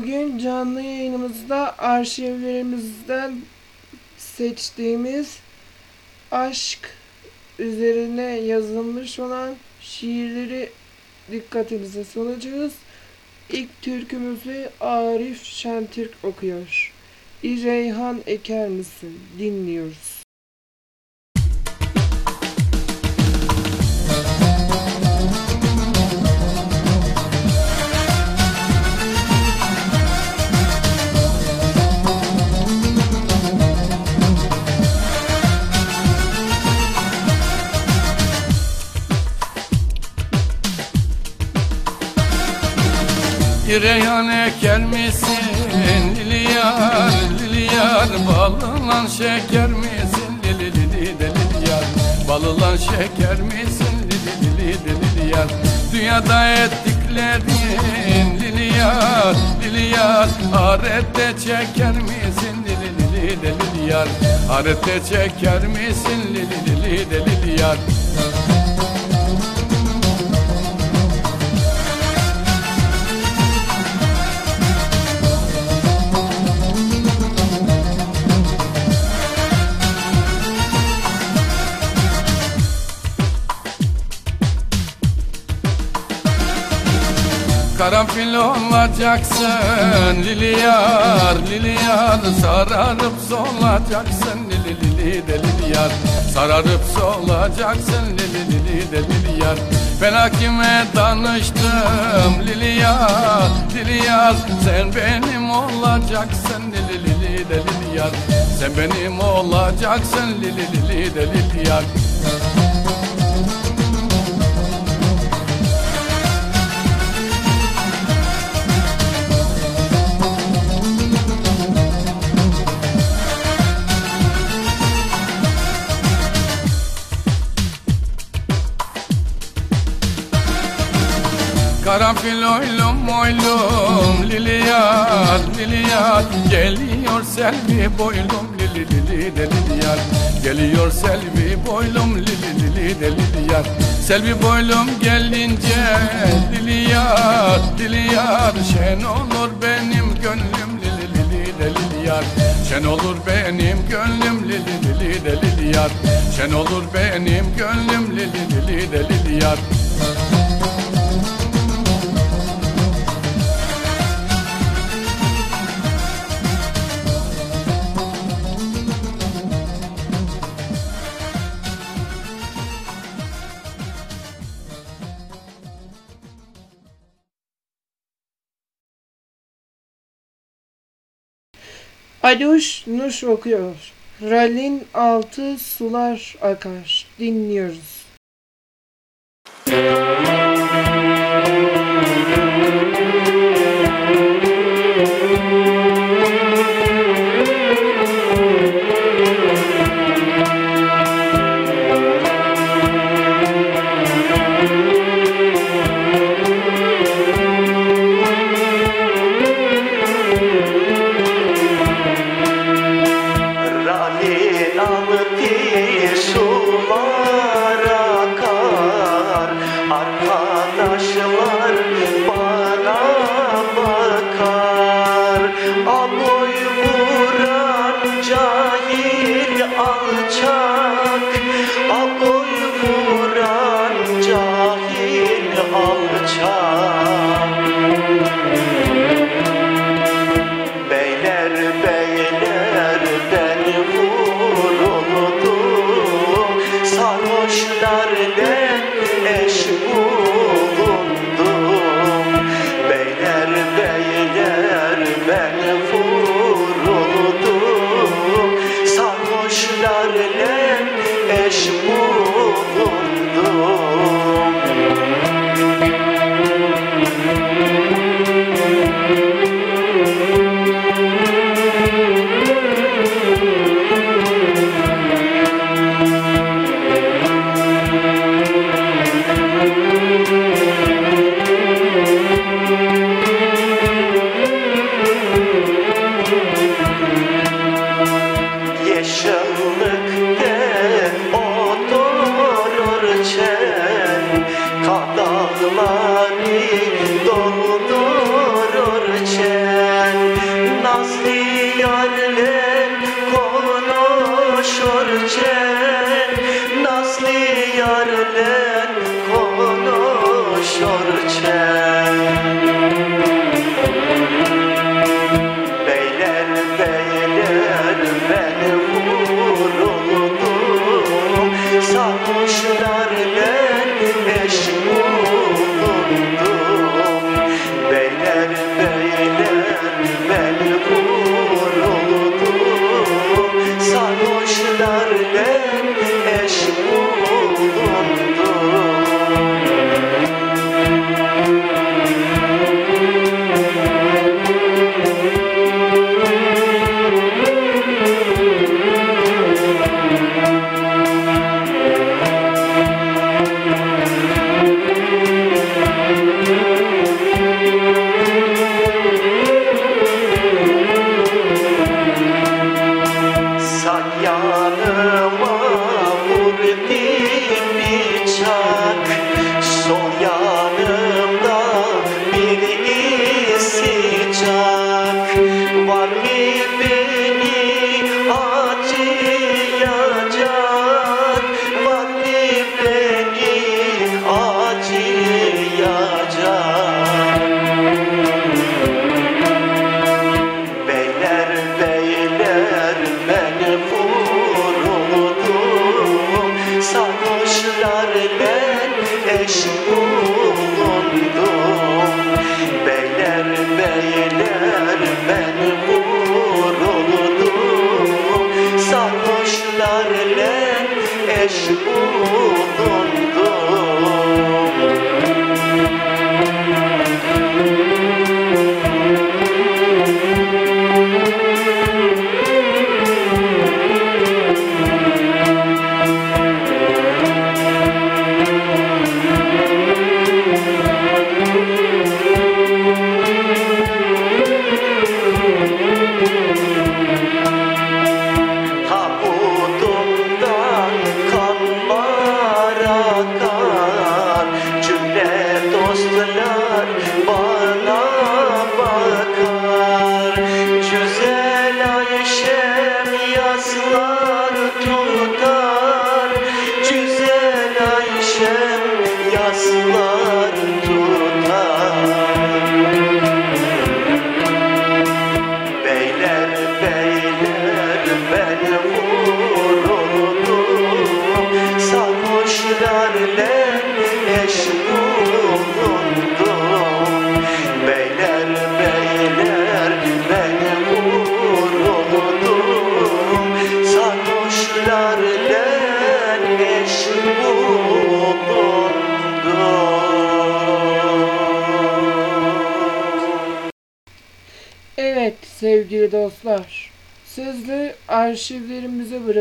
Bugün canlı yayınımızda arşivlerimizden seçtiğimiz aşk üzerine yazılmış olan şiirleri dikkatinize sunacağız. İlk türkümüzü Arif Şentürk okuyor. İreyhan eker misin? Dinliyoruz. Reyhan eker misin Liliyar, Liliyar. Balılan şeker misin? Lili lili de Liliyar. Balılan şeker misin? Lili lili de Liliyar. Dünyada ettiklerin Liliyar, Liliyar. Ahirette çeker misin? Lili lili de Liliyar. Ahirette çeker misin? Lili lili de Liliyar Karanfil olacaksın. Liliyar, Liliyar Sararıp solacaksın. Lili lili de Liliyar. Sararıp solacaksın. Lili lili de Liliyar. Ben hakime danıştım. Liliyar, Liliyar. Sen benim olacaksın. Lili lili de Liliyar. Sen benim olacaksın. Lili lili de Liliyar Karanfil oylum oylum Liliyar Liliyar Geliyor selvi boylum Lili lili de Liliyar Geliyor selvi boylum Lili lili de Liliyar Selvi boylum gelince Liliyar Liliyar Şen olur benim gönlüm Lili lili de Liliyar Şen olur benim gönlüm Lili lili de Liliyar Şen olur benim gönlüm Lili lili de Liliyar Aluş Nuş okuyor. Ralin altı sular akar. Dinliyoruz. Ralin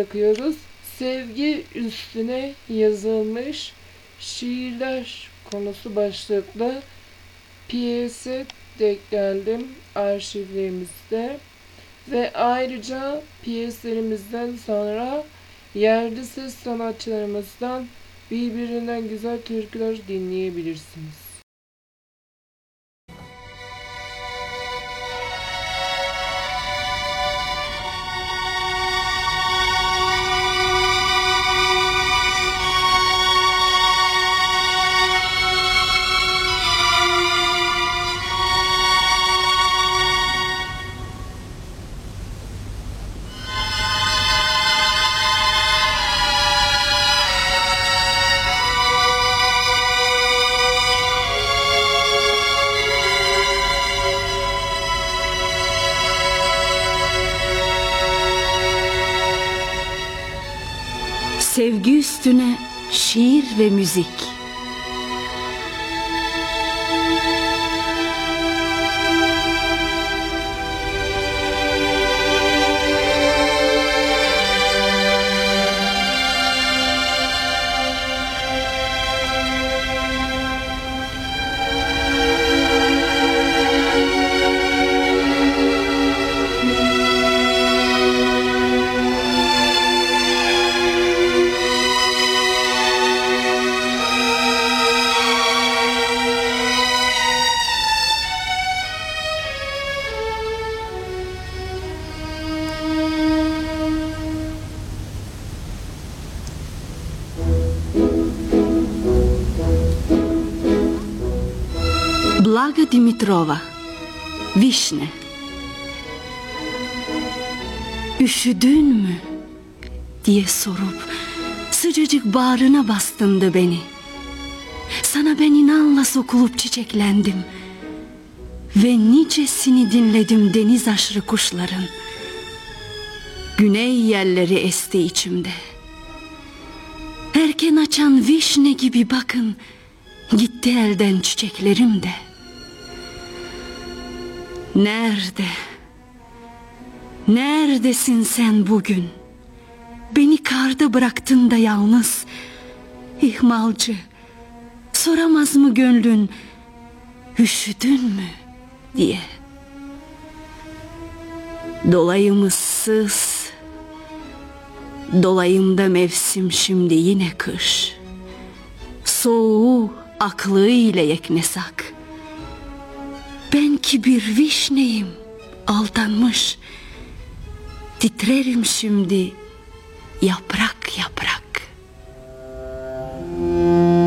bakıyoruz. Sevgi üstüne yazılmış şiirler konusu başlıklı piyese denk geldim arşivlerimizde ve ayrıca piyeslerimizden sonra yerli ses sanatçılarımızdan birbirinden güzel türküler dinleyebilirsiniz. musée. Blaga Dimitrova Vişne Üşüdün mü? diye sorup sıcacık bağrına bastındı beni. Sana ben inanla sokulup çiçeklendim. Ve nicesini dinledim deniz aşırı kuşların. Güney yerleri esti içimde. Erken açan vişne gibi bakın, gitti elden çiçeklerim de. Nerede? Neredesin sen bugün? Beni karda bıraktın da yalnız. İhmalcı, soramaz mı gönlün, üşüdün mü diye. Dolayım ıssız, dolayımda mevsim şimdi yine kış. Soğuğu aklı ile yeknesak. Ben ki bir vişneyim, aldanmış. Titrerim şimdi yaprak yaprak. Krum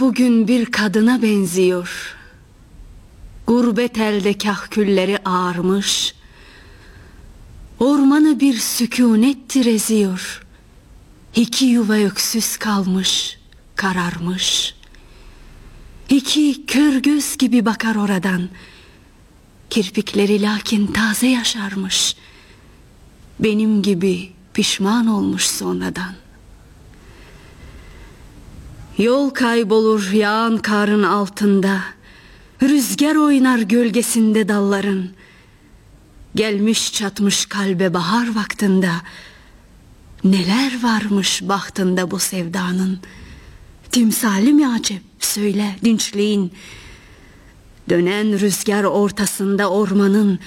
bugün bir kadına benziyor. Gurbet elde kahkülleri ağarmış. Ormanı bir sükunettir eziyor. İki yuva öksüz kalmış, kararmış. İki kör göz gibi bakar oradan. Kirpikleri lakin taze yaşarmış. Benim gibi pişman olmuş sonradan. Yol kaybolur yağan karın altında. Rüzgar oynar gölgesinde dalların. Gelmiş çatmış kalbe bahar vaktinde. Neler varmış bahtında bu sevdanın. Timsali mi acep söyle dinçliğin. Dönen rüzgar ortasında ormanın.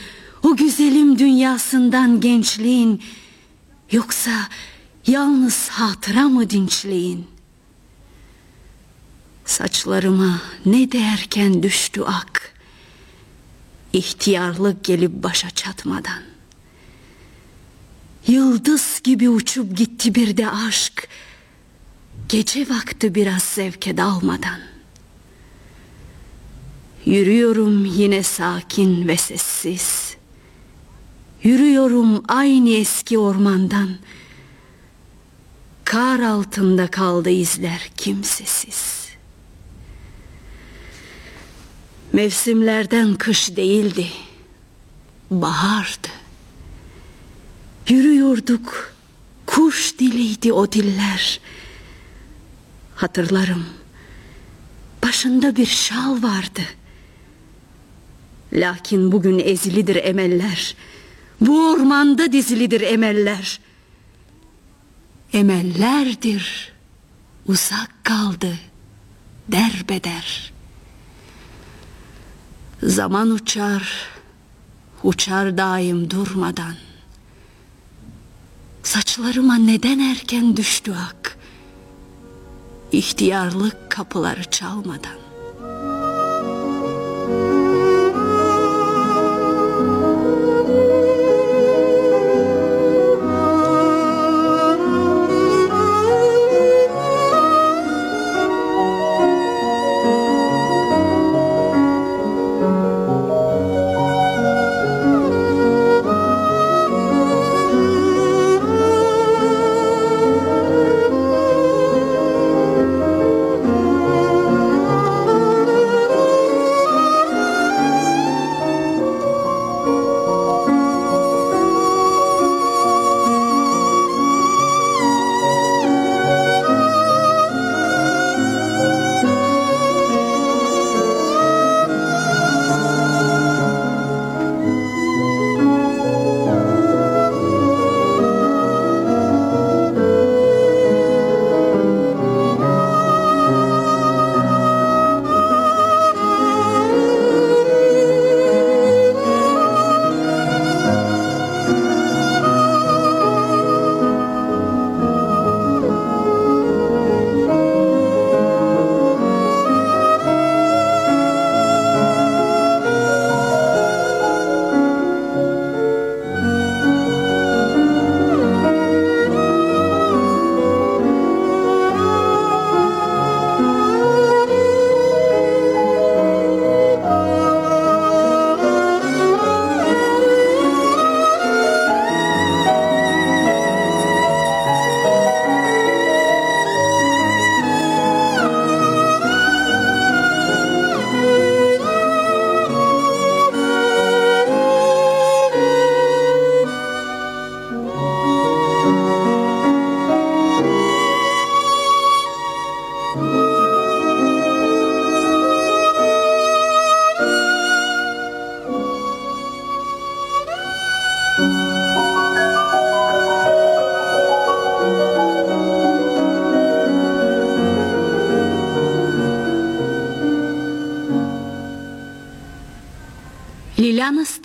O güzelim dünyasından gençliğin. Yoksa yalnız hatıra mı dinçliğin? Saçlarıma ne derken düştü ak. İhtiyarlık gelip başa çatmadan. Yıldız gibi uçup gitti bir de aşk. Gece vakti biraz zevke dalmadan. Yürüyorum yine sakin ve sessiz. Yürüyorum aynı eski ormandan. Kar altında kaldı izler kimsesiz. Mevsimlerden kış değildi. Bahardı. Yürüyorduk. Kuş diliydi o diller. Hatırlarım. Başında bir şal vardı. Lakin bugün ezilidir emeller. Bu ormanda dizilidir emeller. Emellerdir. Uzak kaldı. Derbeder. Zaman uçar. Uçar daim durmadan. Saçlarıma neden erken düştü ak? İhtiyarlık kapıları çalmadan.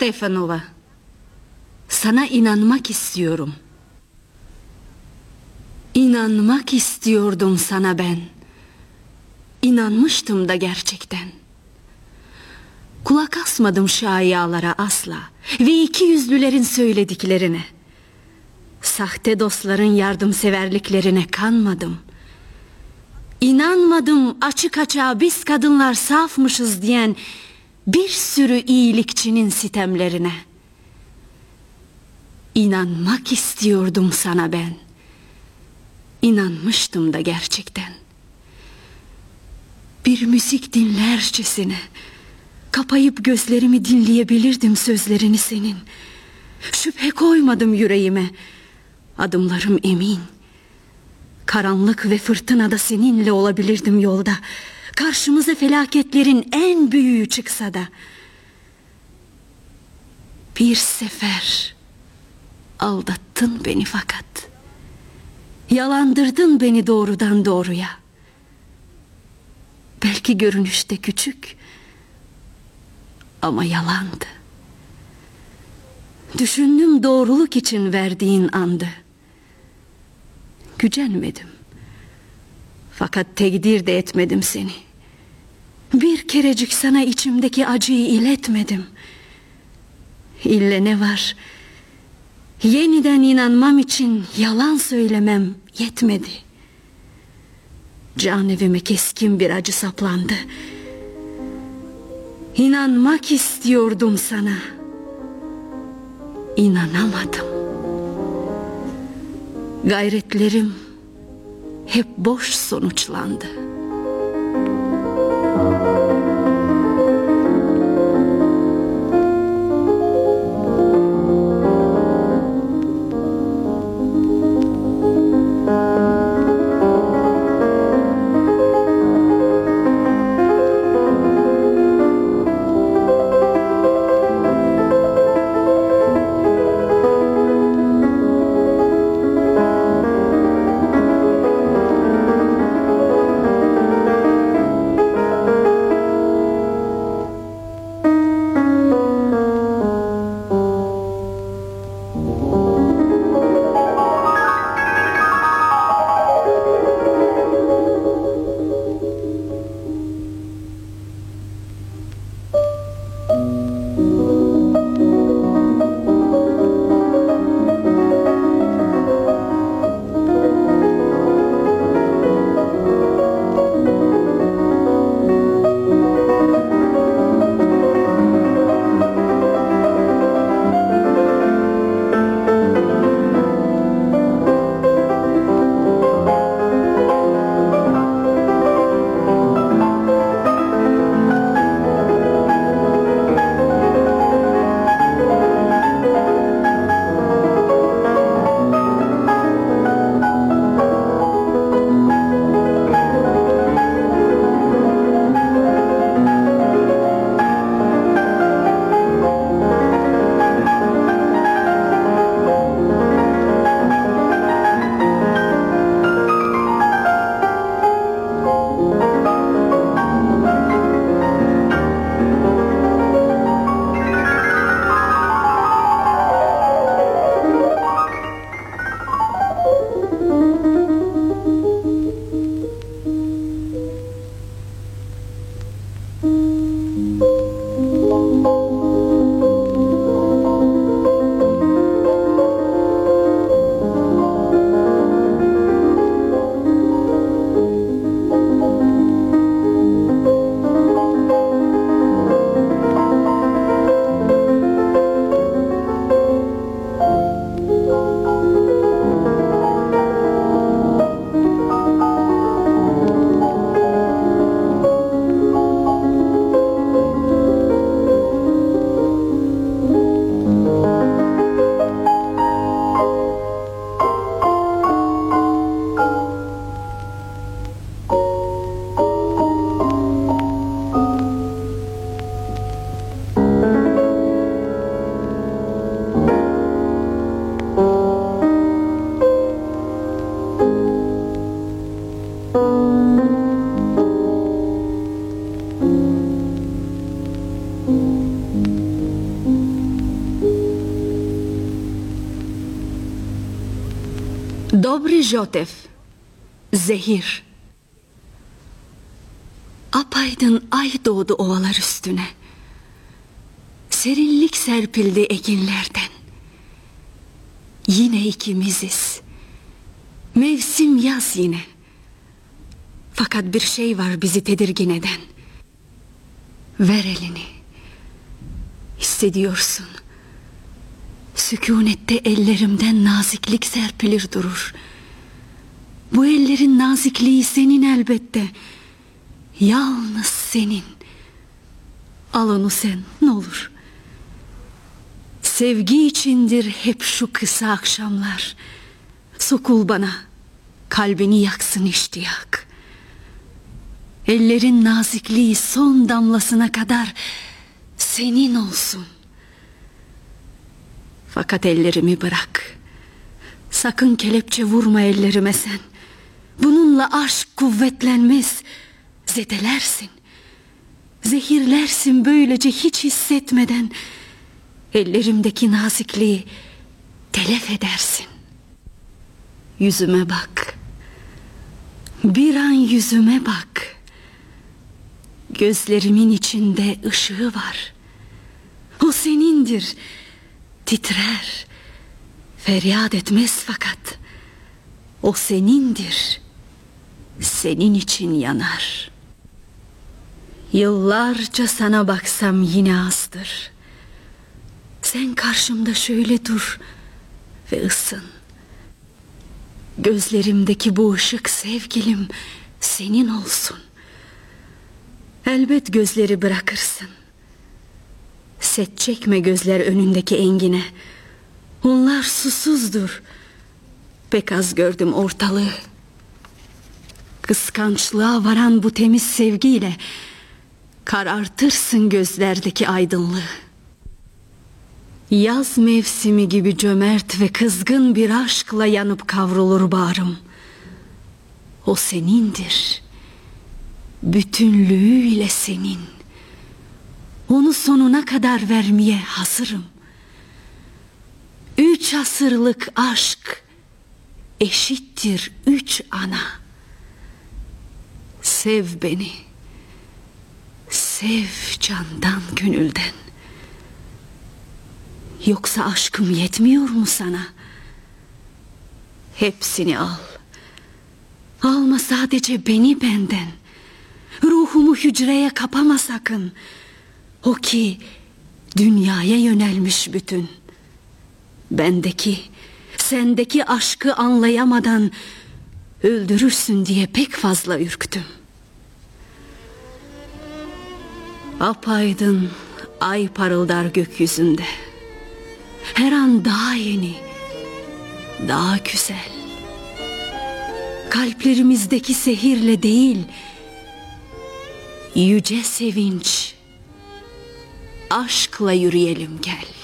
Stefanova. Sana inanmak istiyorum. İnanmak istiyordum sana ben. İnanmıştım da gerçekten. Kulak asmadım şayialara asla ve iki yüzlülerin söylediklerine. Sahte dostların yardımseverliklerine kanmadım. İnanmadım açık açığa biz kadınlar safmışız diyen bir sürü iyilikçinin sitemlerine. İnanmak istiyordum sana ben. İnanmıştım da gerçekten. Bir müzik dinlercesine kapayıp gözlerimi dinleyebilirdim sözlerini senin. Şüphe koymadım yüreğime. Adımlarım emin. Karanlık ve fırtınada seninle olabilirdim yolda. Karşımıza felaketlerin en büyüğü çıksa da. Bir sefer aldattın beni fakat. Yalandırdın beni doğrudan doğruya. Belki görünüşte küçük ama yalandı. Düşündüm doğruluk için verdiğin andı. Gücenmedim. Fakat tegdir de etmedim seni. Bir kerecik sana içimdeki acıyı iletmedim. İlle ne var? Yeniden inanmam için yalan söylemem yetmedi. Can evime keskin bir acı saplandı. İnanmak istiyordum sana. İnanamadım. Gayretlerim hep boş sonuçlandı. Jotef. Zehir. Apaydın ay doğdu ovalar üstüne. Serinlik serpildi ekinlerden. Yine ikimiziz. Mevsim yaz yine. Fakat bir şey var bizi tedirgin eden. Ver elini. Hissediyorsun. Sükunette ellerimden naziklik serpilir durur. Bu ellerin nazikliği senin elbette. Yalnız senin. Al onu sen ne olur. Sevgi içindir hep şu kısa akşamlar. Sokul bana. Kalbini yaksın iştiyak. Ellerin nazikliği son damlasına kadar senin olsun. Fakat ellerimi bırak. Sakın kelepçe vurma ellerime sen. Bununla aşk kuvvetlenmez. Zedelersin. Zehirlersin böylece hiç hissetmeden. Ellerimdeki nazikliği telef edersin. Yüzüme bak. Bir an yüzüme bak. Gözlerimin içinde ışığı var. O senindir. Titrer. Feryat etmez fakat. O senindir. Senin için yanar. Yıllarca sana baksam yine azdır. Sen karşımda şöyle dur ve ısın. Gözlerimdeki bu ışık sevgilim senin olsun. Elbet gözleri bırakırsın. Set çekme gözler önündeki engine. Onlar susuzdur. Pek az gördüm ortalığı. Kıskançlığa varan bu temiz sevgiyle karartırsın gözlerdeki aydınlığı. Yaz mevsimi gibi cömert ve kızgın bir aşkla yanıp kavrulur bağrım. O senindir. Bütünlüğüyle senin. Onu sonuna kadar vermeye hazırım. Üç asırlık aşk eşittir üç ana. Sev beni. Sev candan gönülden. Yoksa aşkım yetmiyor mu sana? Hepsini al. Alma sadece beni benden. Ruhumu hücreye kapama sakın. O ki dünyaya yönelmiş bütün. Bendeki, sendeki aşkı anlayamadan öldürürsün diye pek fazla ürktüm. Apaydın ay parıldar gökyüzünde. Her an daha yeni, daha güzel. Kalplerimizdeki sehirle değil, yüce sevinç, aşkla yürüyelim gel.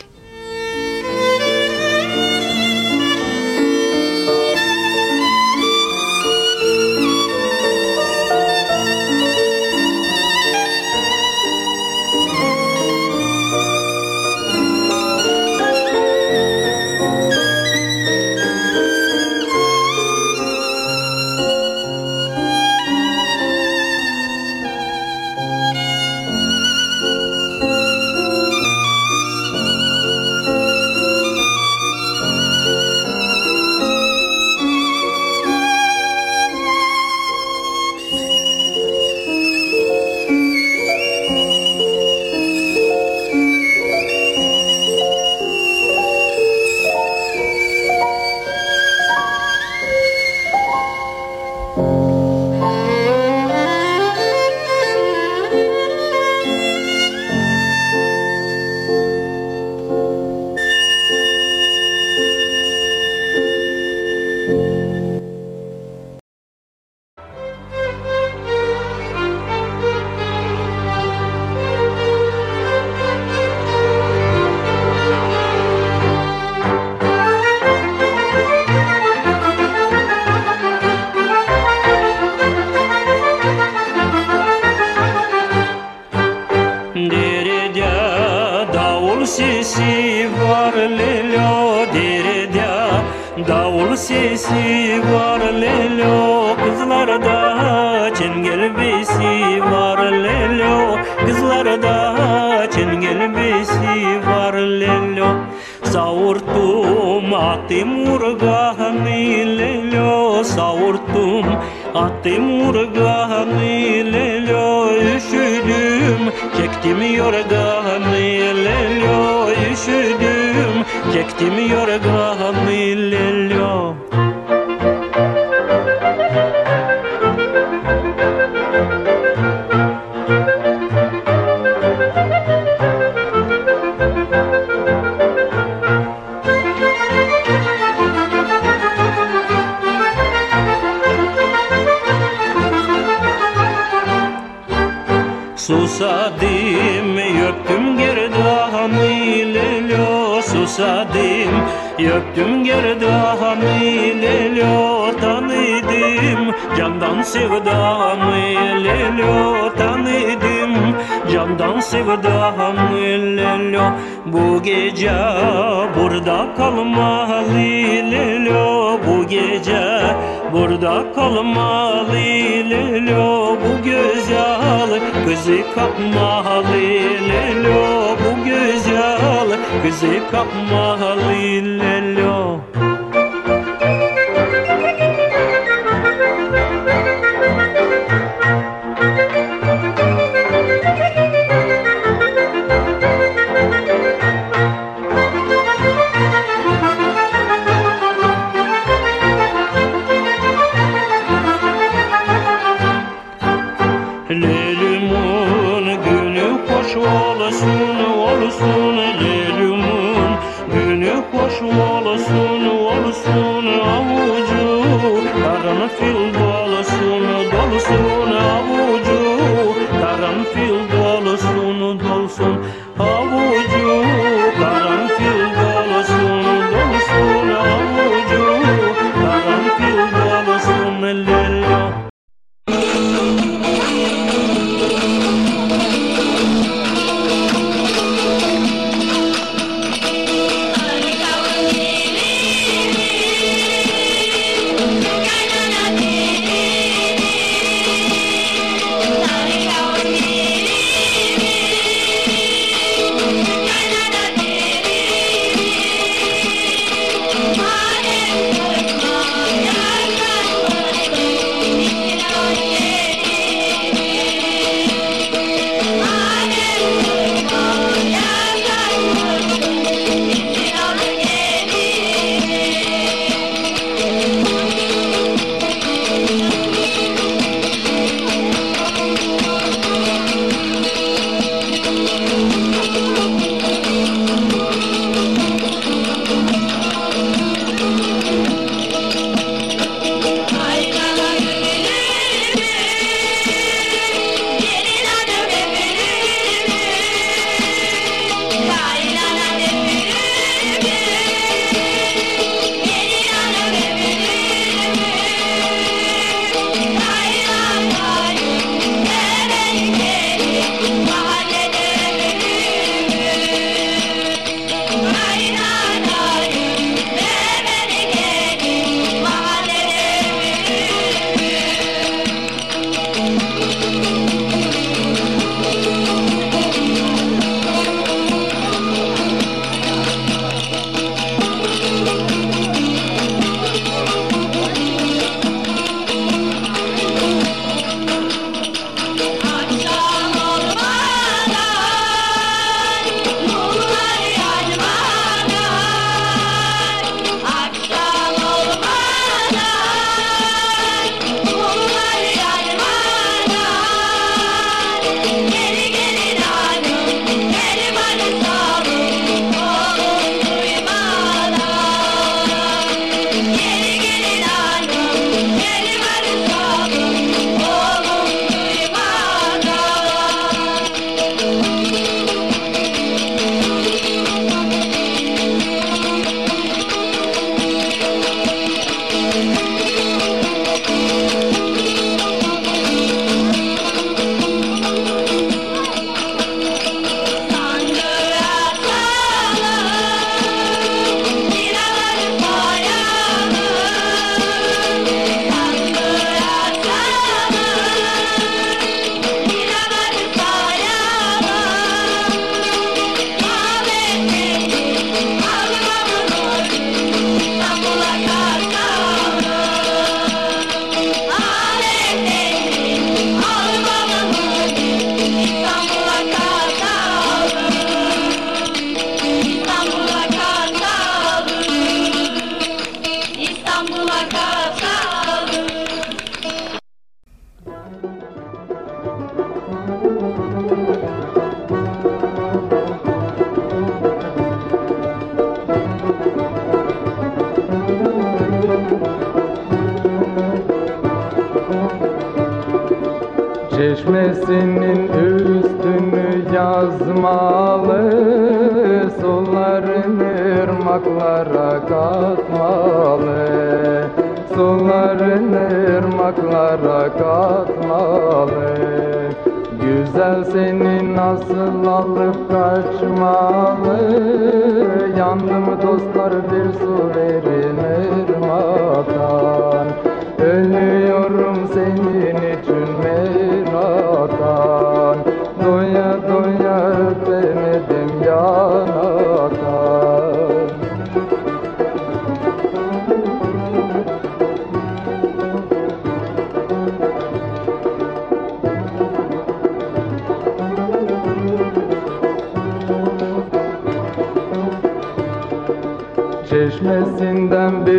Olsun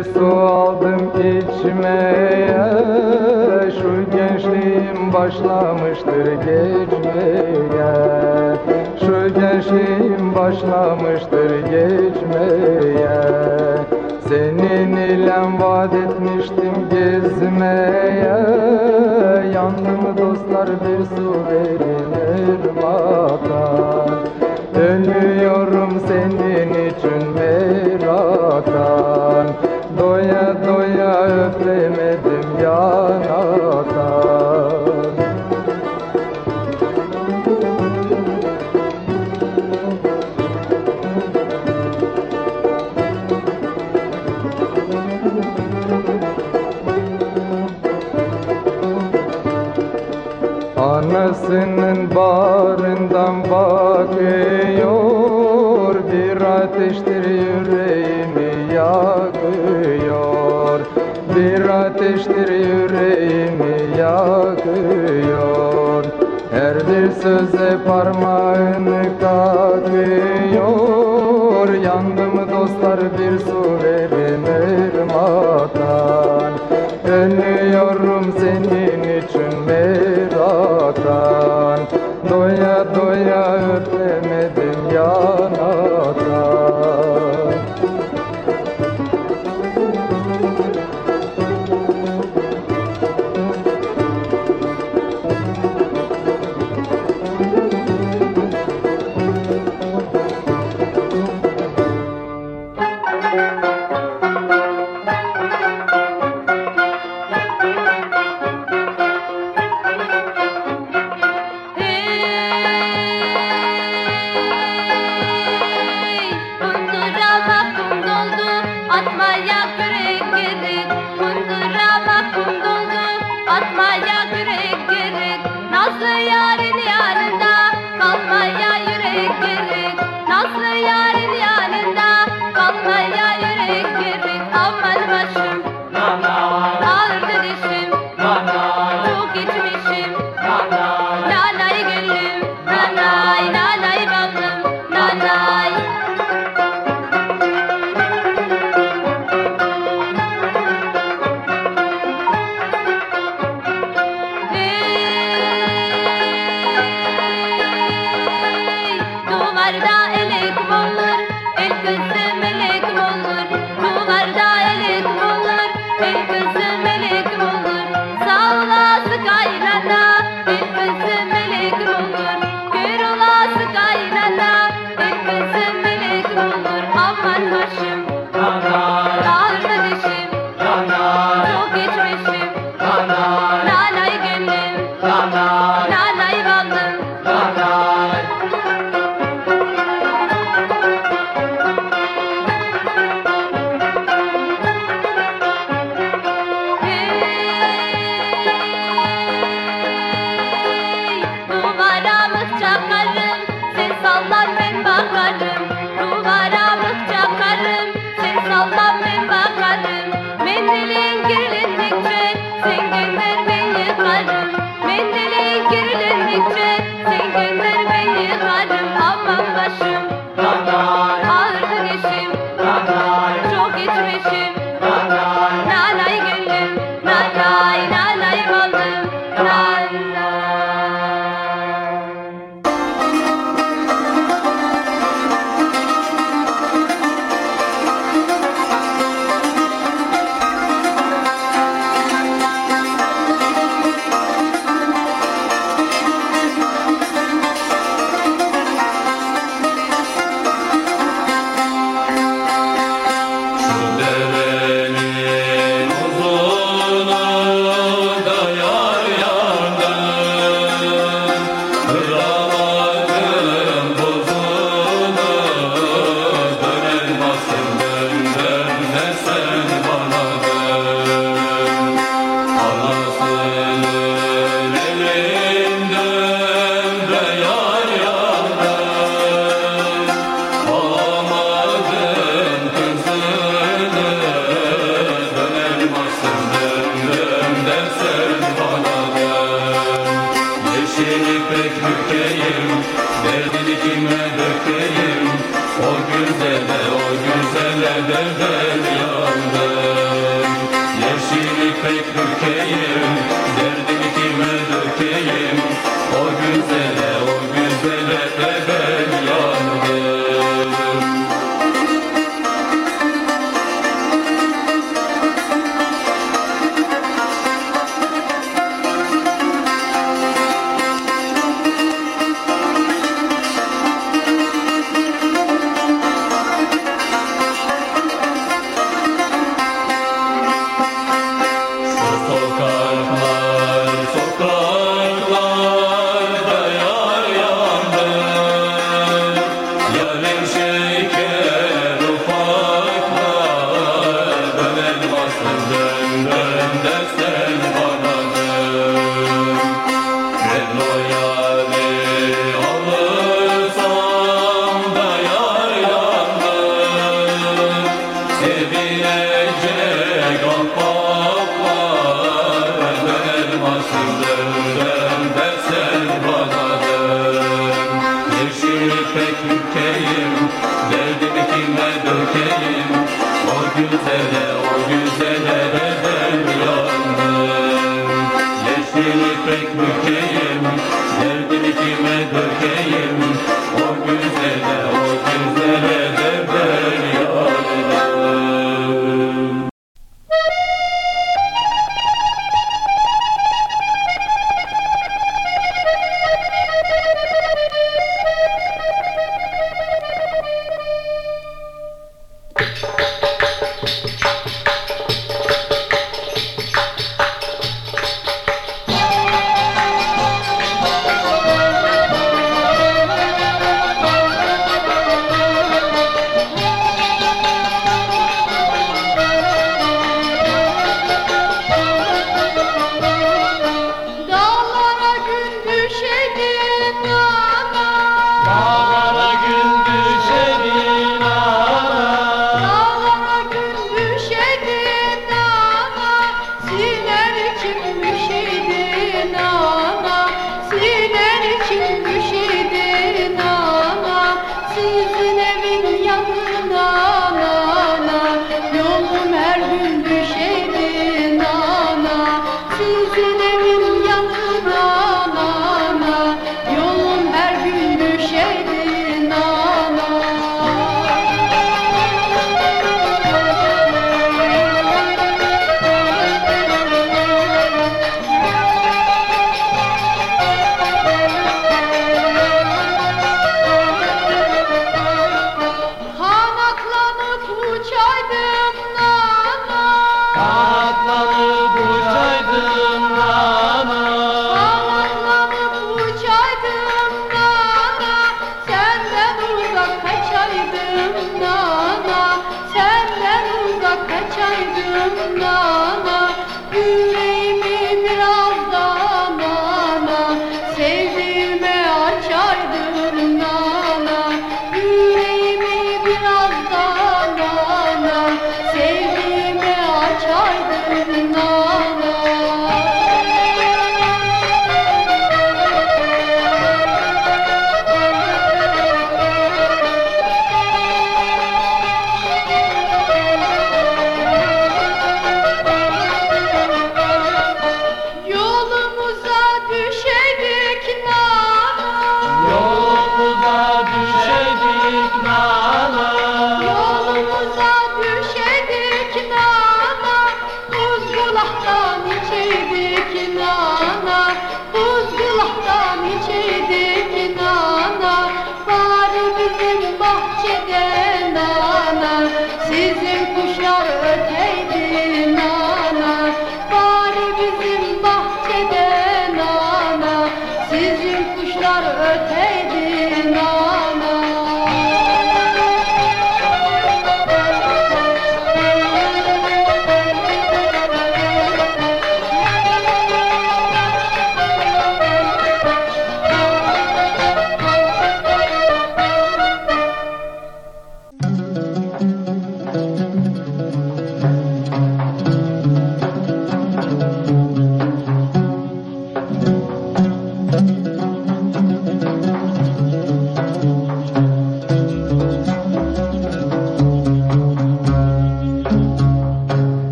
bir su aldım içmeye Şu gençliğim başlamıştır geçmeye. Şu gençliğim başlamıştır geçmeye. Senin ile vaat etmiştim gezmeye. Yandım dostlar bir su verilir bana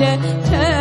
yeah.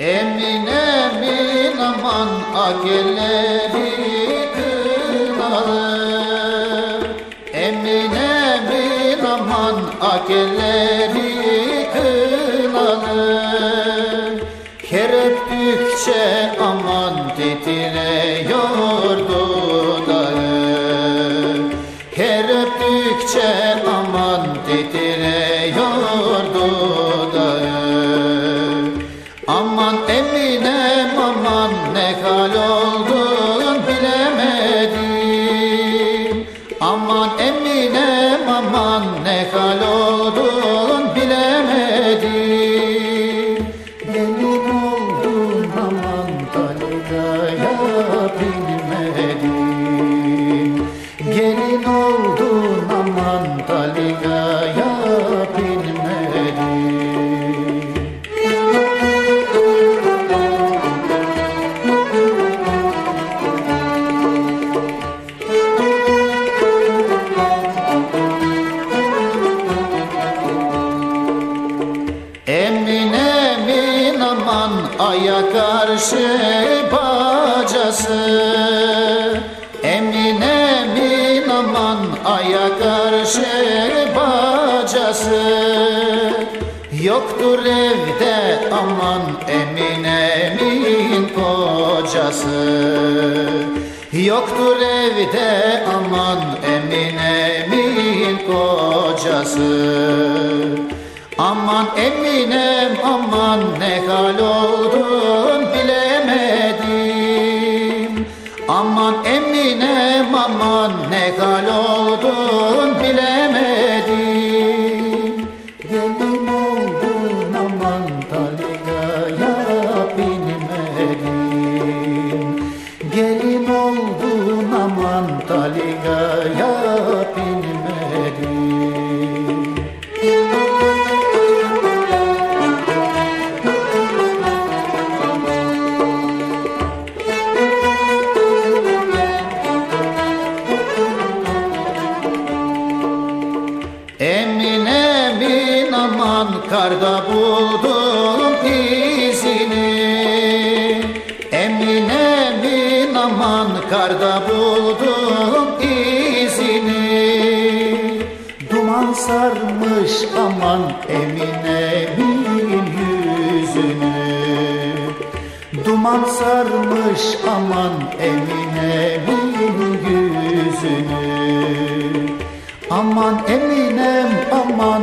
Emin emin aman akelleri evde aman emin emin kocası. Yoktur evde aman emin emin kocası. Aman eminem aman ne hal oldun bilemedim. Aman eminem aman sarmış aman emin emin yüzünü. Aman Eminem aman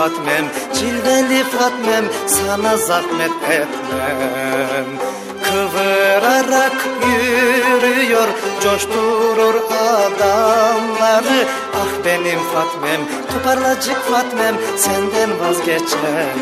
Fatmem Cilveli Fatmem Sana zahmet etmem. Kıvırarak yürüyor Coşturur adamları. Ah benim Fatmem Toparlacık Fatmem Senden vazgeçemem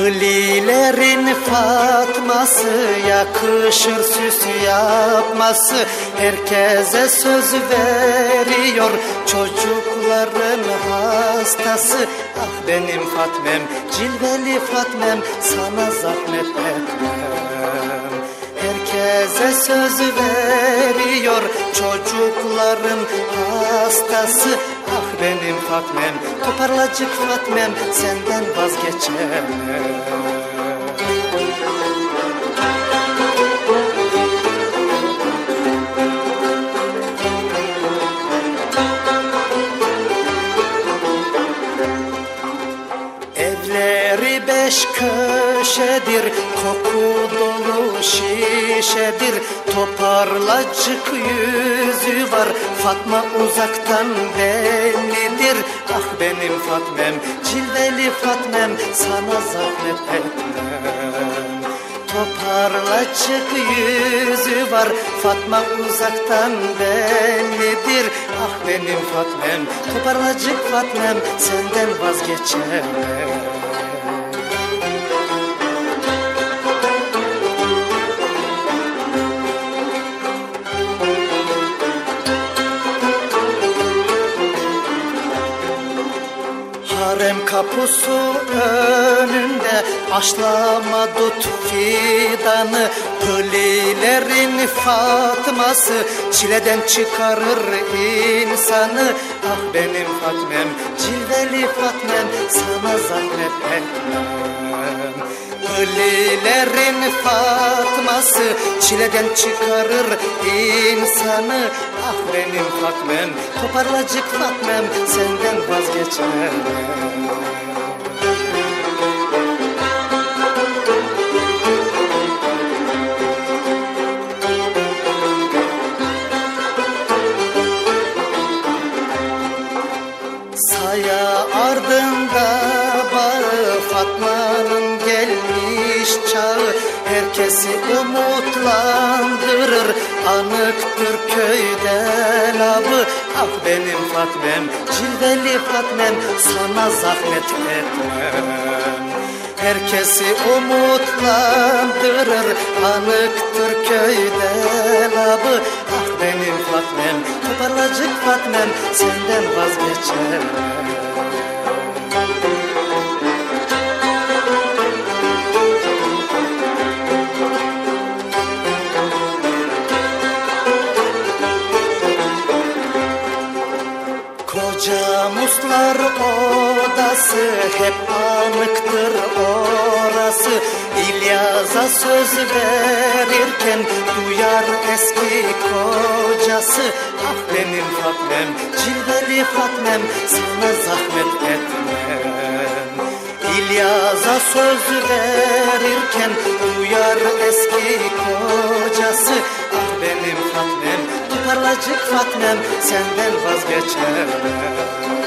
Hılilerin Fatması yakışır süs yapması. Herkese söz veriyor çocukların hastası. Ah benim Fatmem cilveli Fatmem sana zahmet etmem. Herkese söz veriyor çocukların hastası benim Fatmem toparlacık Fatmem senden vazgeçemem. Evleri beş köşedir, koku dolu şişedir Toparlacık yüzü var, Fatma uzaktan bellidir Ah benim Fatmem, cilveli Fatmem, sana zahmet etmem. Toparlacık yüzü var. Fatma uzaktan bellidir Ah benim Fatmem Toparlacık Fatmem Senden vazgeçemem Kapusu önünde Aşlama tut fidanı. Hılilerin Fatması Çileden çıkarır insanı. Ah benim Fatmem Cilveli Fatmem Sana zahmet etmem Hılilerin Fatması Çileden çıkarır insanı. Ah benim Fatmem Toparlacık Fatmem Senden vazgeçemem Herkesi umutlandırır. Anıktır köyde labı Ah benim Fatmem, cilveli Fatmem Sana zahmet etmem. Herkesi umutlandırır. Anıktır köyde labı Ah benim Fatmem Toparlacık Fatmem Senden vazgeçemem odası hep anıktır orası İlyas'a söz verirken duyar eski kocası. Ah benim Fatmem, cilveli Fatmem sana zahmet etmem. İlyas'a söz verirken duyar eski kocası. Ah benim Fatmem, toparlacık Fatmem senden vazgeçemem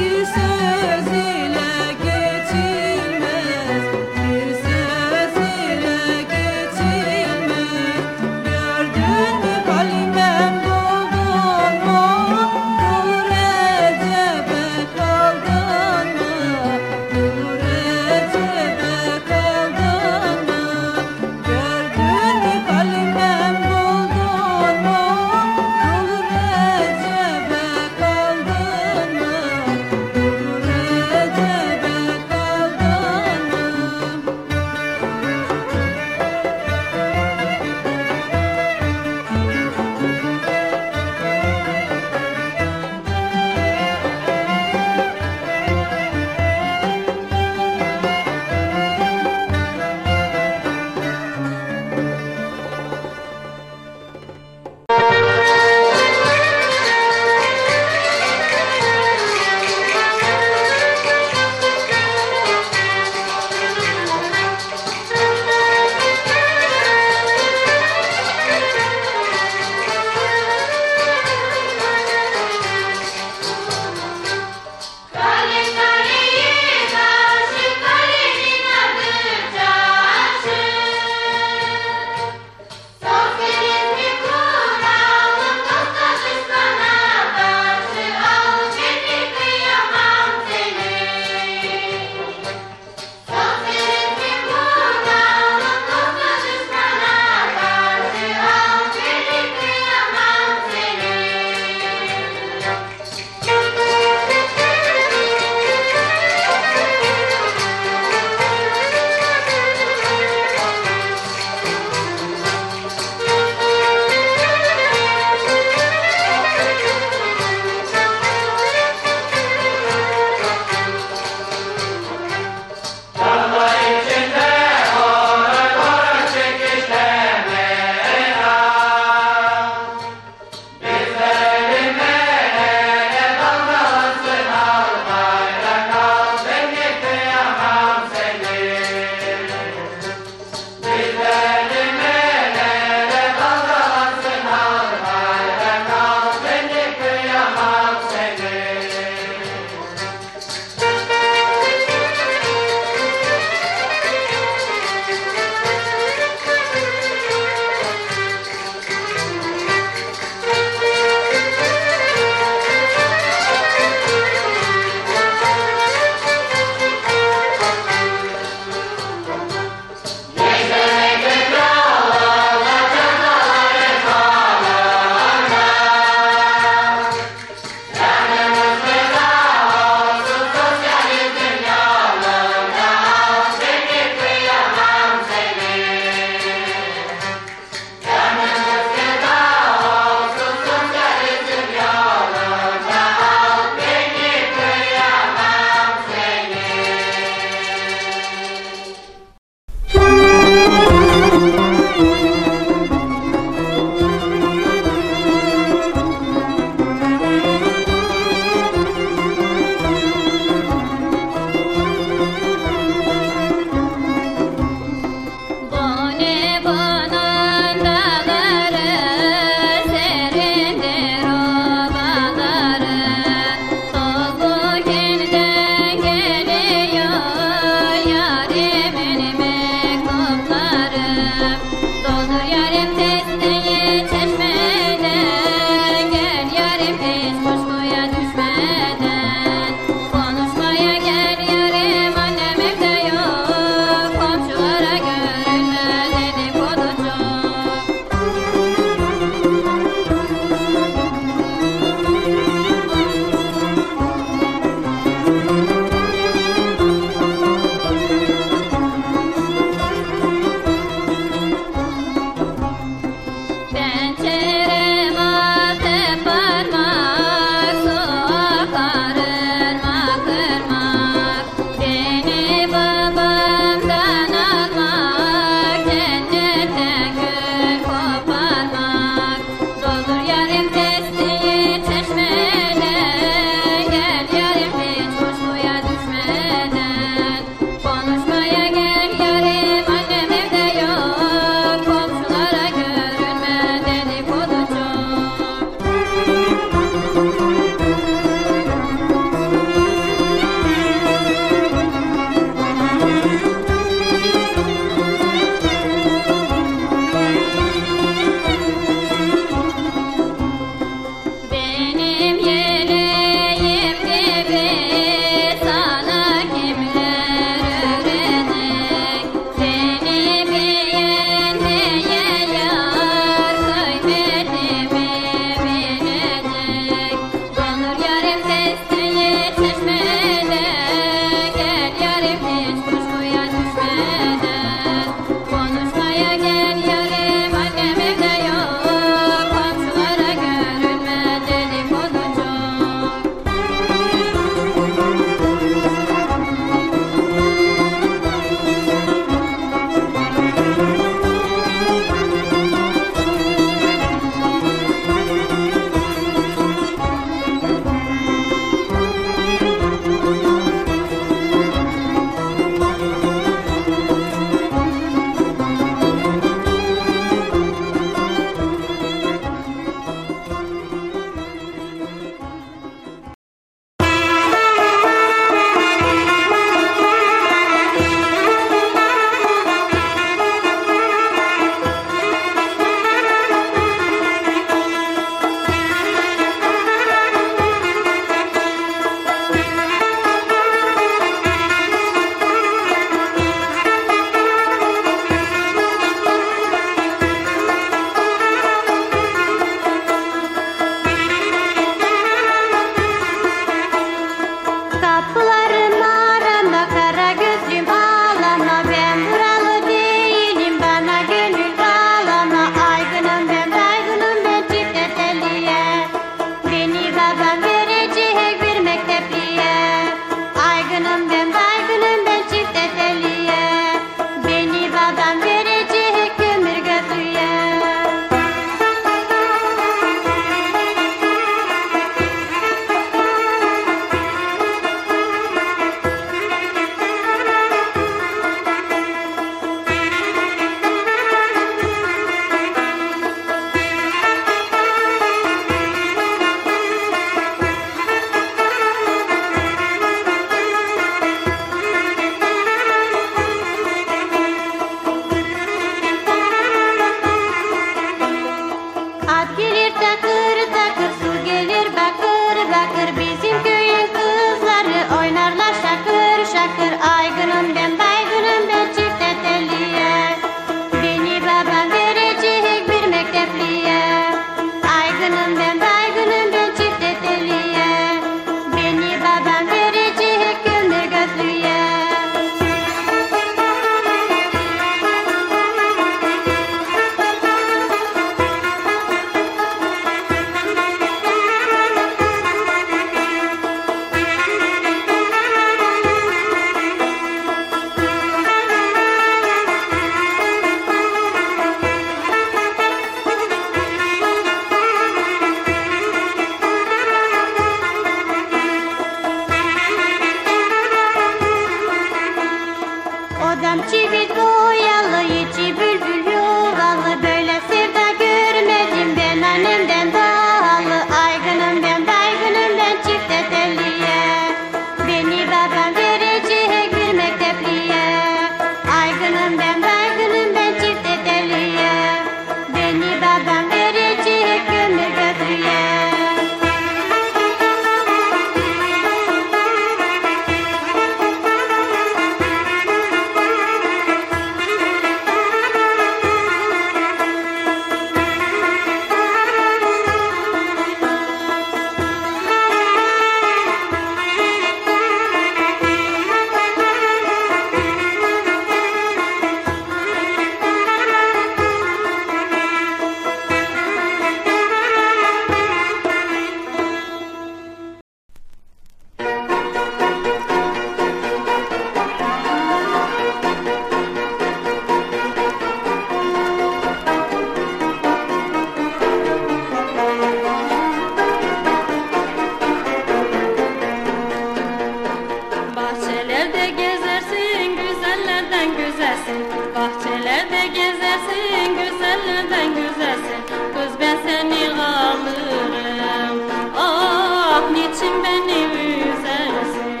niçin beni üzersin?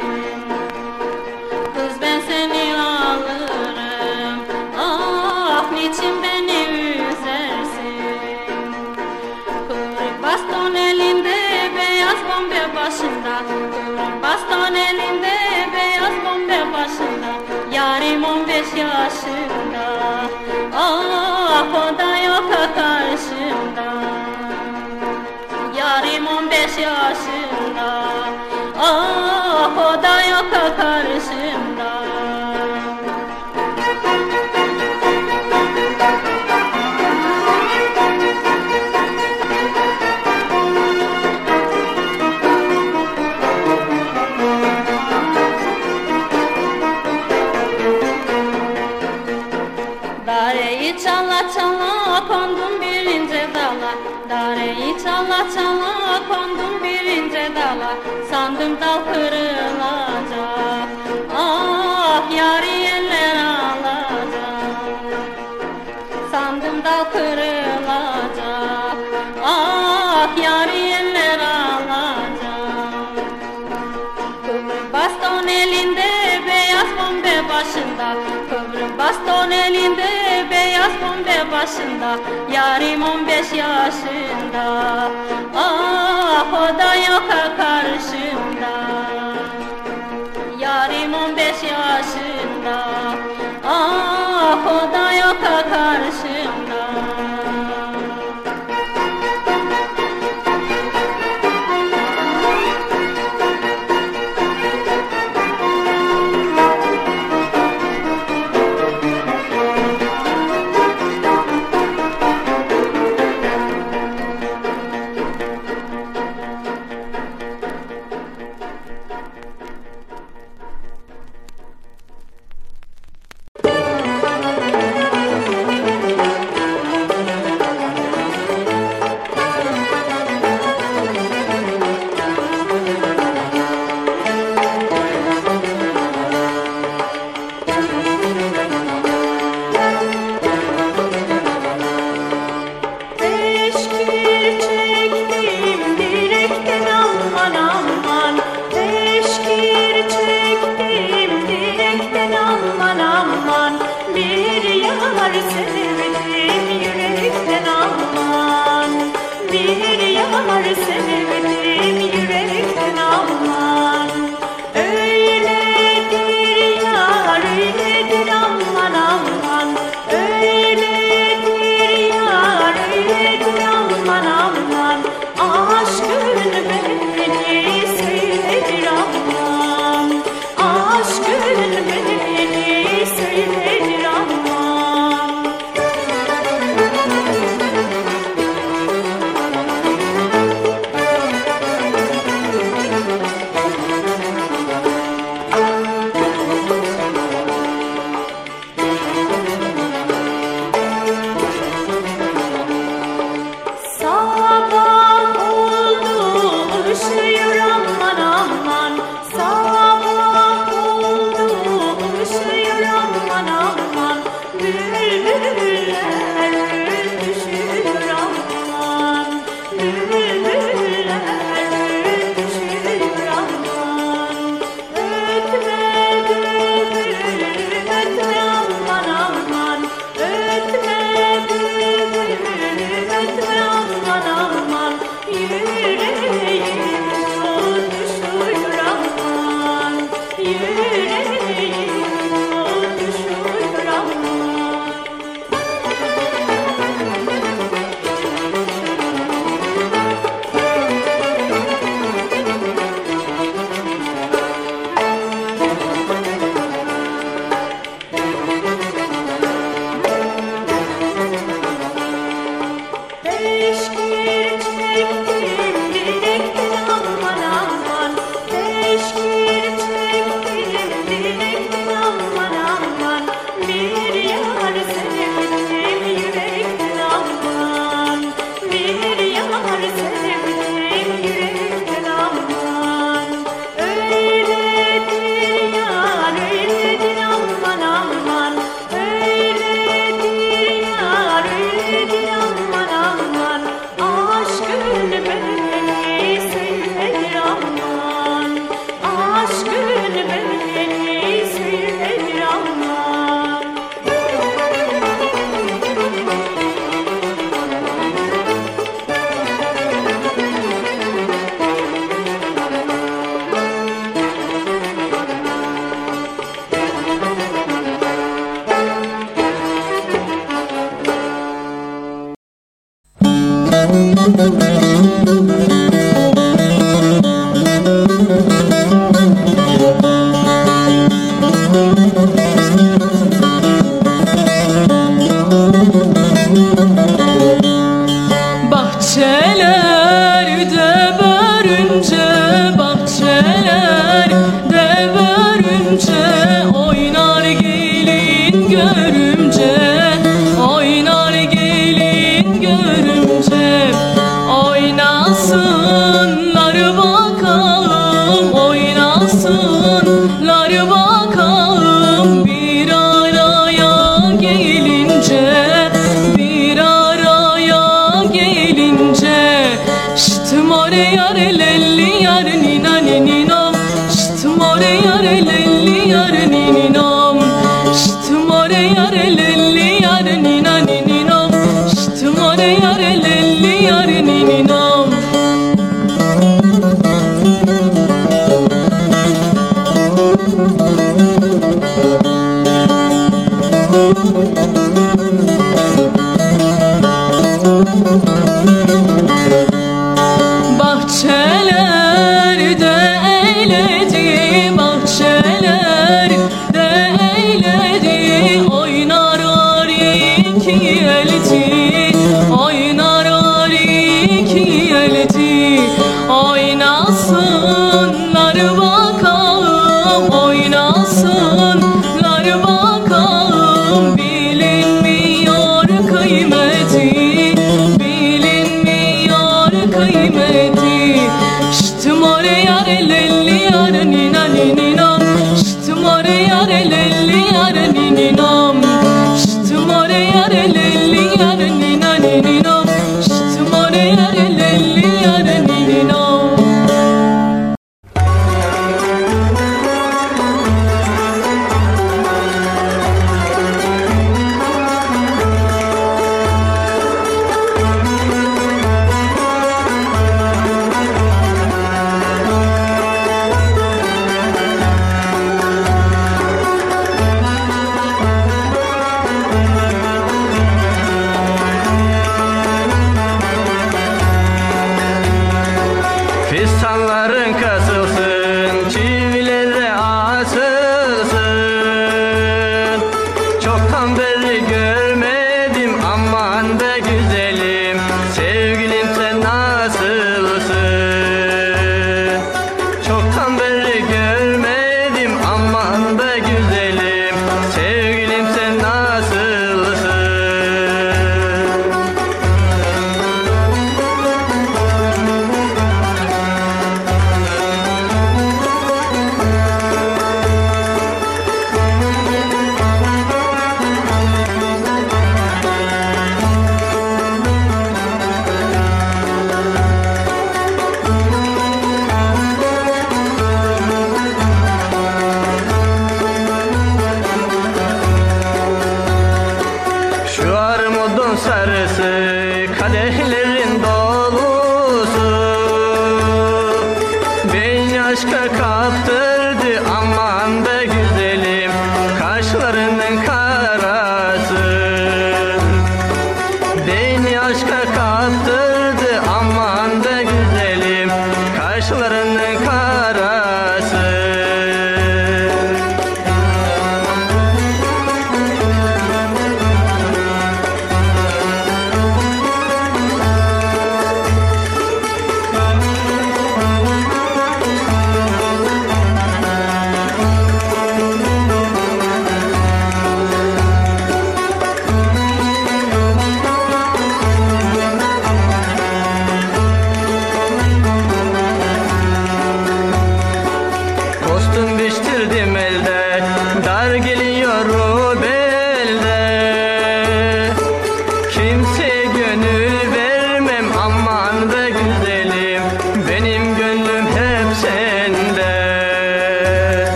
Kız ben seni alırım. Ah niçin beni üzersin? Kıvrık elinde beyaz bombe başında Kıvrık elinde beyaz bombe başında Yarim 15 yaşında Ah o da yok karşımda Yarim 15 yaşında Ah Sandım dal kırılacak. Ah yari eller alacak. Sandım dal kırılacak. Ah yari eller alacak. Kıvrık baston elinde beyaz bombe başında. Kıvrık baston elinde beyaz bombe başında Yarim 15 yaşında. Ah o da yok karşımda. Yarim 15 yaşında. Ah o da yok karşımda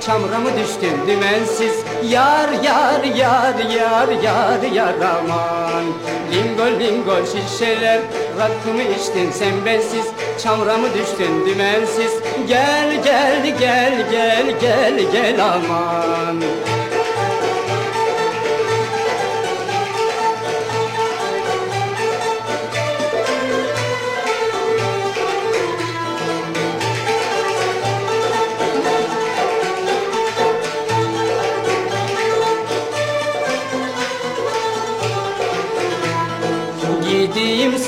Çamura mı düştün dümensiz. Yar yar yar yar yar yar aman. Lingo lingo şişeler Rakımı içtin sen bensiz. Çamura mı düştün dümensiz. Gel gel gel gel gel gel aman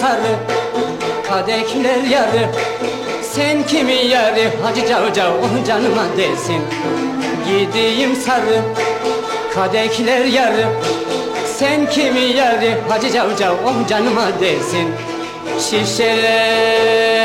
sarı kadekler yarı. Sen kimi yarı? Hacı Cavcav oh canıma desin. Gideyim sarı kadekler yarı. Sen kimi yarı? Hacı Cavcav oh canıma desin. Şişeler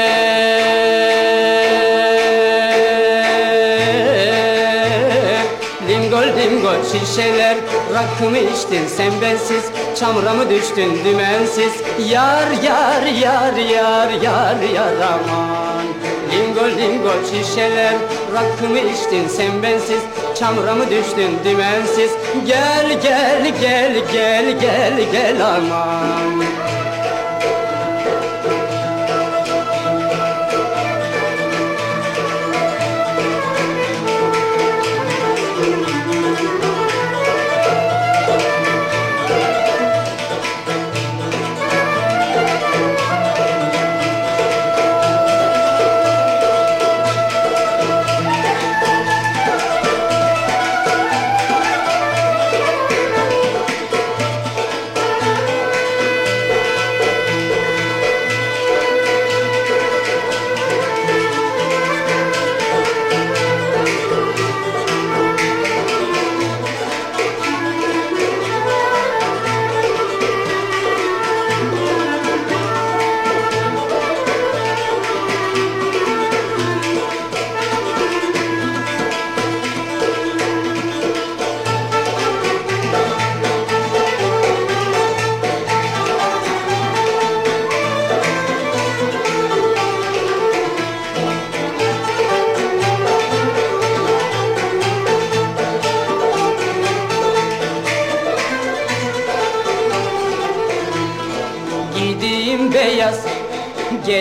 Lingol dingol şişeler. Rakımı içtin sen bensiz Çamura mı düştün dümensiz? Yar yar yar yar yar yar aman. Lingol dingol şişeler Rakımı içtin sen bensiz. Çamura mı düştün dümensiz? Gel gel gel gel gel gel aman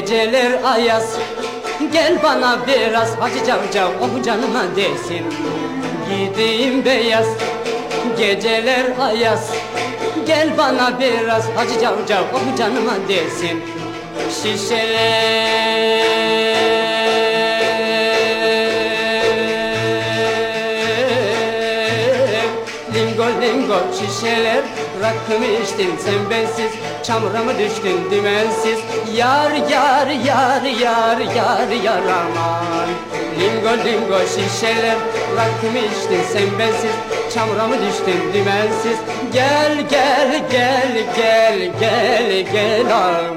Geceler ayaz. Gel bana biraz Hacı Cavcav oh canıma desin Gideyim beyaz Geceler ayaz. Gel bana biraz Hacı Cavcav oh canıma desin Şişeler Lingo lingo şişeler Rakımı içtin sen bensiz. Çamura mı düştün dümensiz? Yar yar yar yar yar yar aman. Lingo lingo şişeler. Rakımı içtin sen bensiz. Çamura mı düştün dümensiz? Gel gel gel gel gel gel aman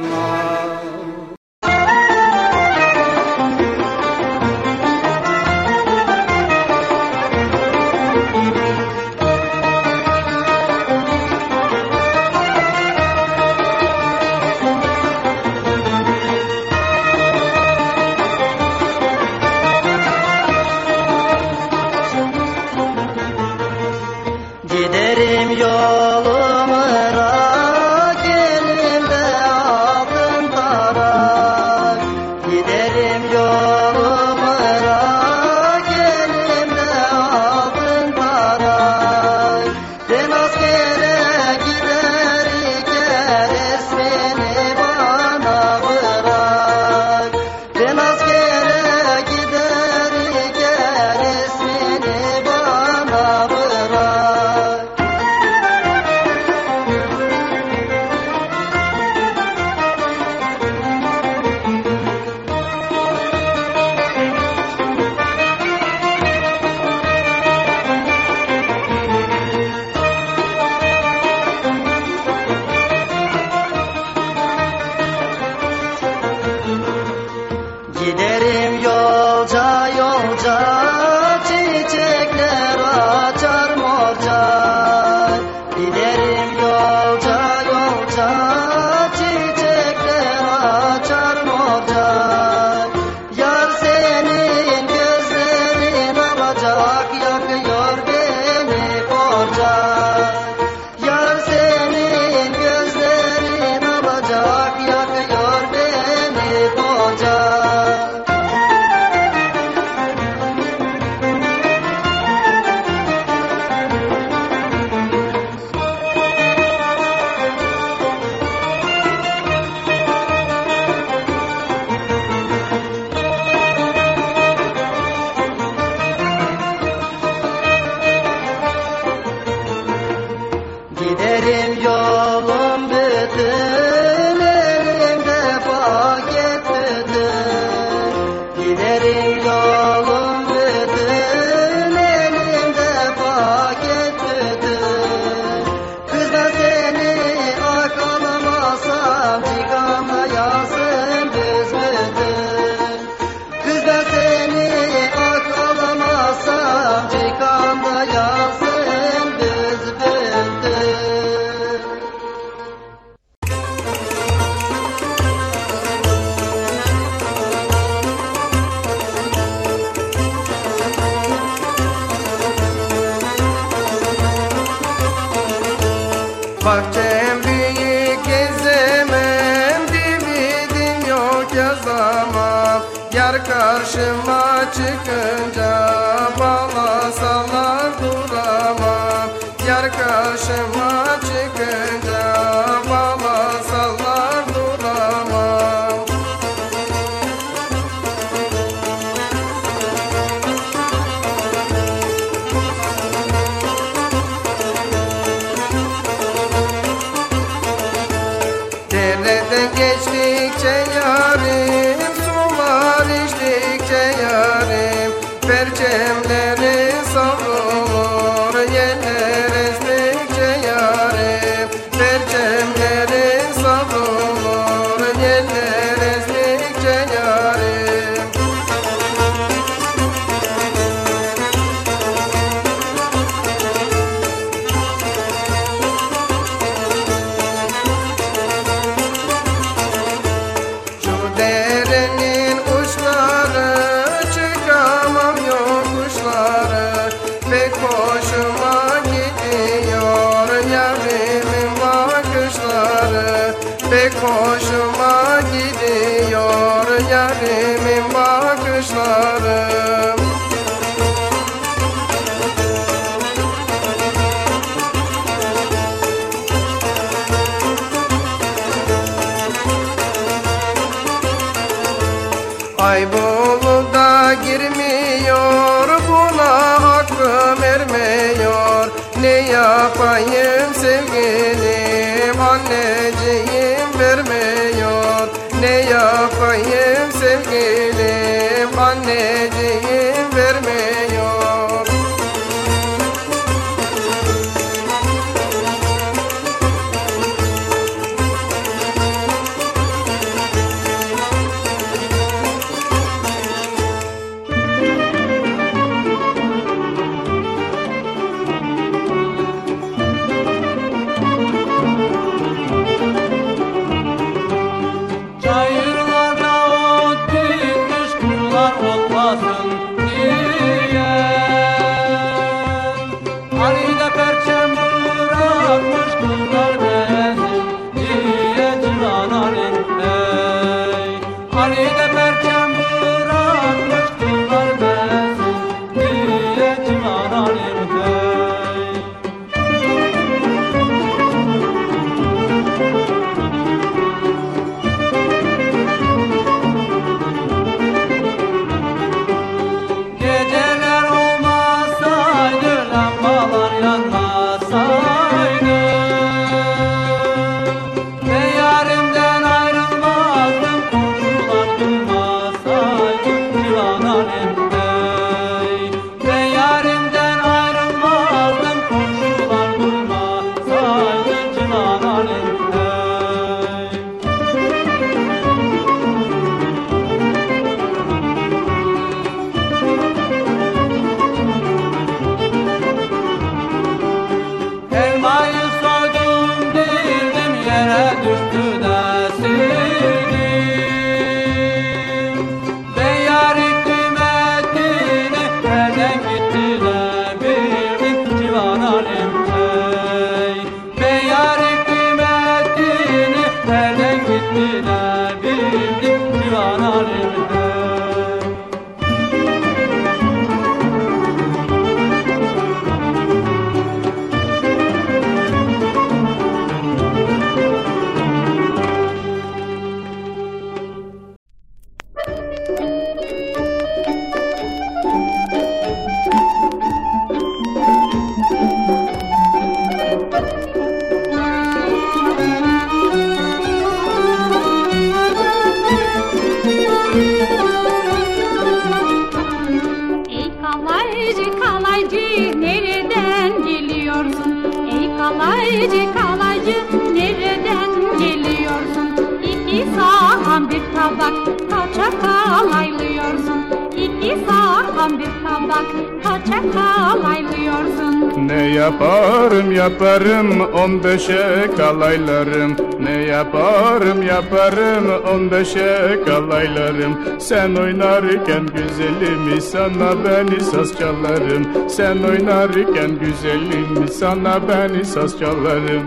beşe kalaylarım. Sen oynarken güzelimi sana ben saz çalarım. Sen oynarken güzelimi sana ben saz çalarım.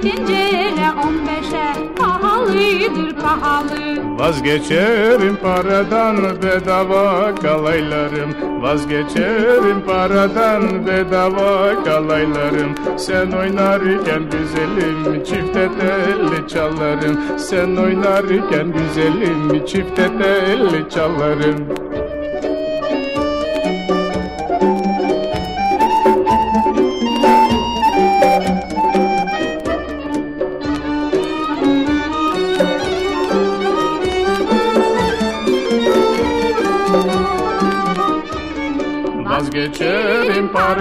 tencere on beşe pahalıdır pahalı. Vazgeçerim paradan bedava kalaylarım. Vazgeçerim paradan bedava kalaylarım. Sen oynarken güzelim çifte telli çalarım. Sen oynarken güzelim çifte telli çalarım.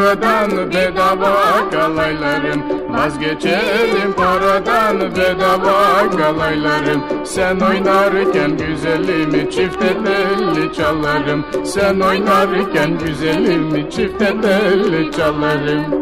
paradan bedava kalaylarım Vazgeçelim paradan bedava kalaylarım Sen oynarken güzelimi çifte telli çalarım. Sen oynarken güzelimi çifte telli çalarım.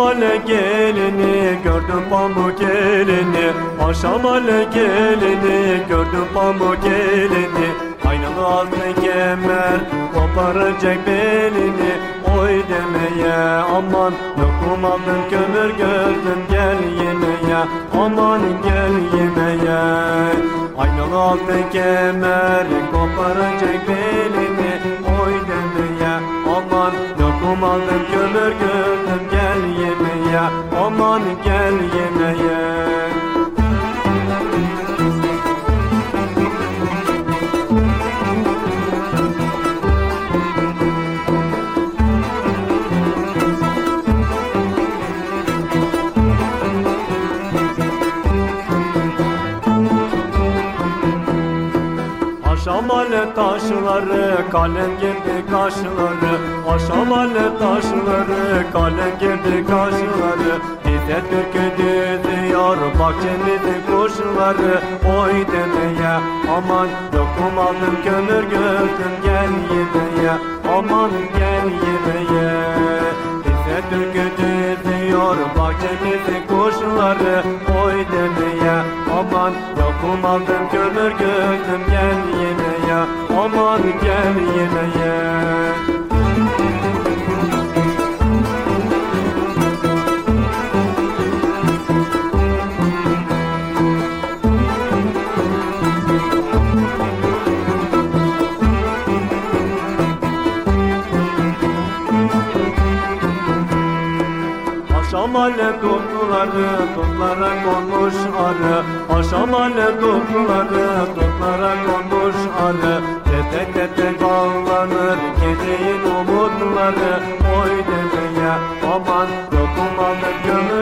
Aşamalı gelini gördüm pamuk elini. Aşamalı gelini gördüm pamuk elini. Aynalı altın kemer koparacak belini. Oy demeye aman lokum aldım kömür gördüm gel yemeğe Aman gel yemeğe Aynalı altın kemer koparacak belini. Oy demeye aman lokum aldım kalem girdi kaşları Aşamalı taşları kalem girdi kaşları Bize türkü diziyor bahçemizin kuşları Oy demeye aman lokum aldım kömür gördüm gel yemeğe Aman gel yemeğe Bize türkü diziyor bahçemizin kuşları Oy demeye aman lokum aldım kömür gördüm gel yemeğe Aman gel yemeğe Aşamalı tuttuları tutlara konmuş arı. Aşamalı tuttuları tutlara konmuş arı Tete tete bağlanır geceyin umutları Oy demeye aman lokum alır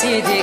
bahsedin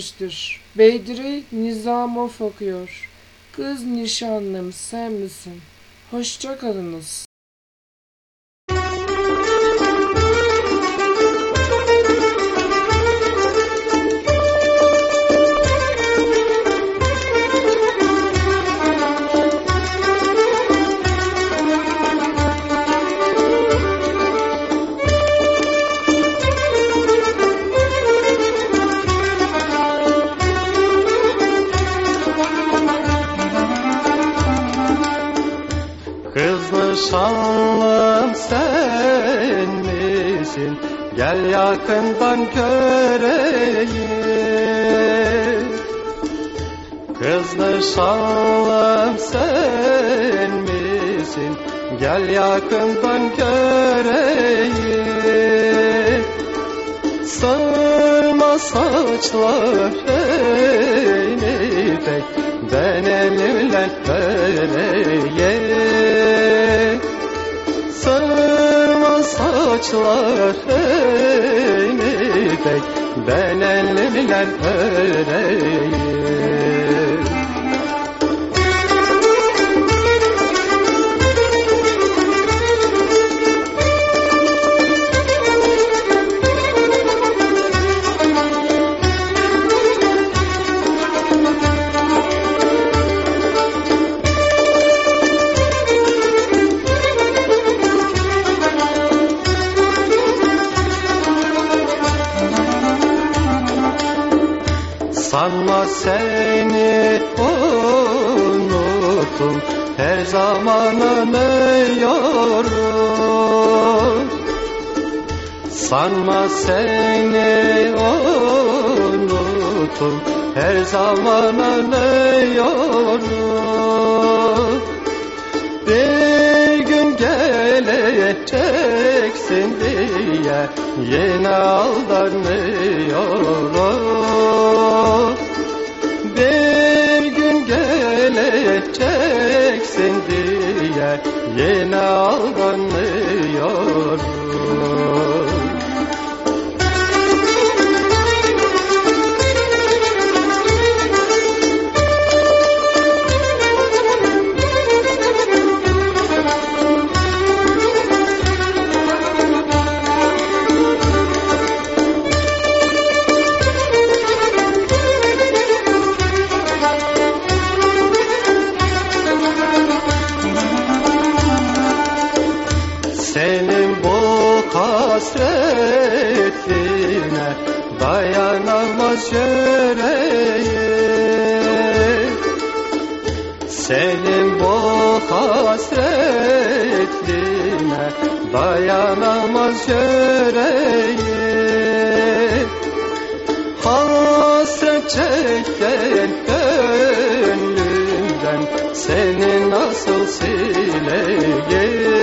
ermiştir. Bedri Nizamov okuyor. Kız nişanlım sen misin? Hoşça kalınız. Gel yakından göreyim. Kız nişanlım sen misin? Gel yakından göreyim. Sarma saçların ipek Ben elimle vereyim Sarma saçların ipek Ben elimle vereyim Sanma seni unuttum Her zaman anıyorum Sanma seni unuttum Her zaman anıyorum Bir gün geleceksin diye Yine aldanıyorum geleceksin diye Yine aldanıyorum yüreğim Hasret çeken gönlümden seni nasıl sileyim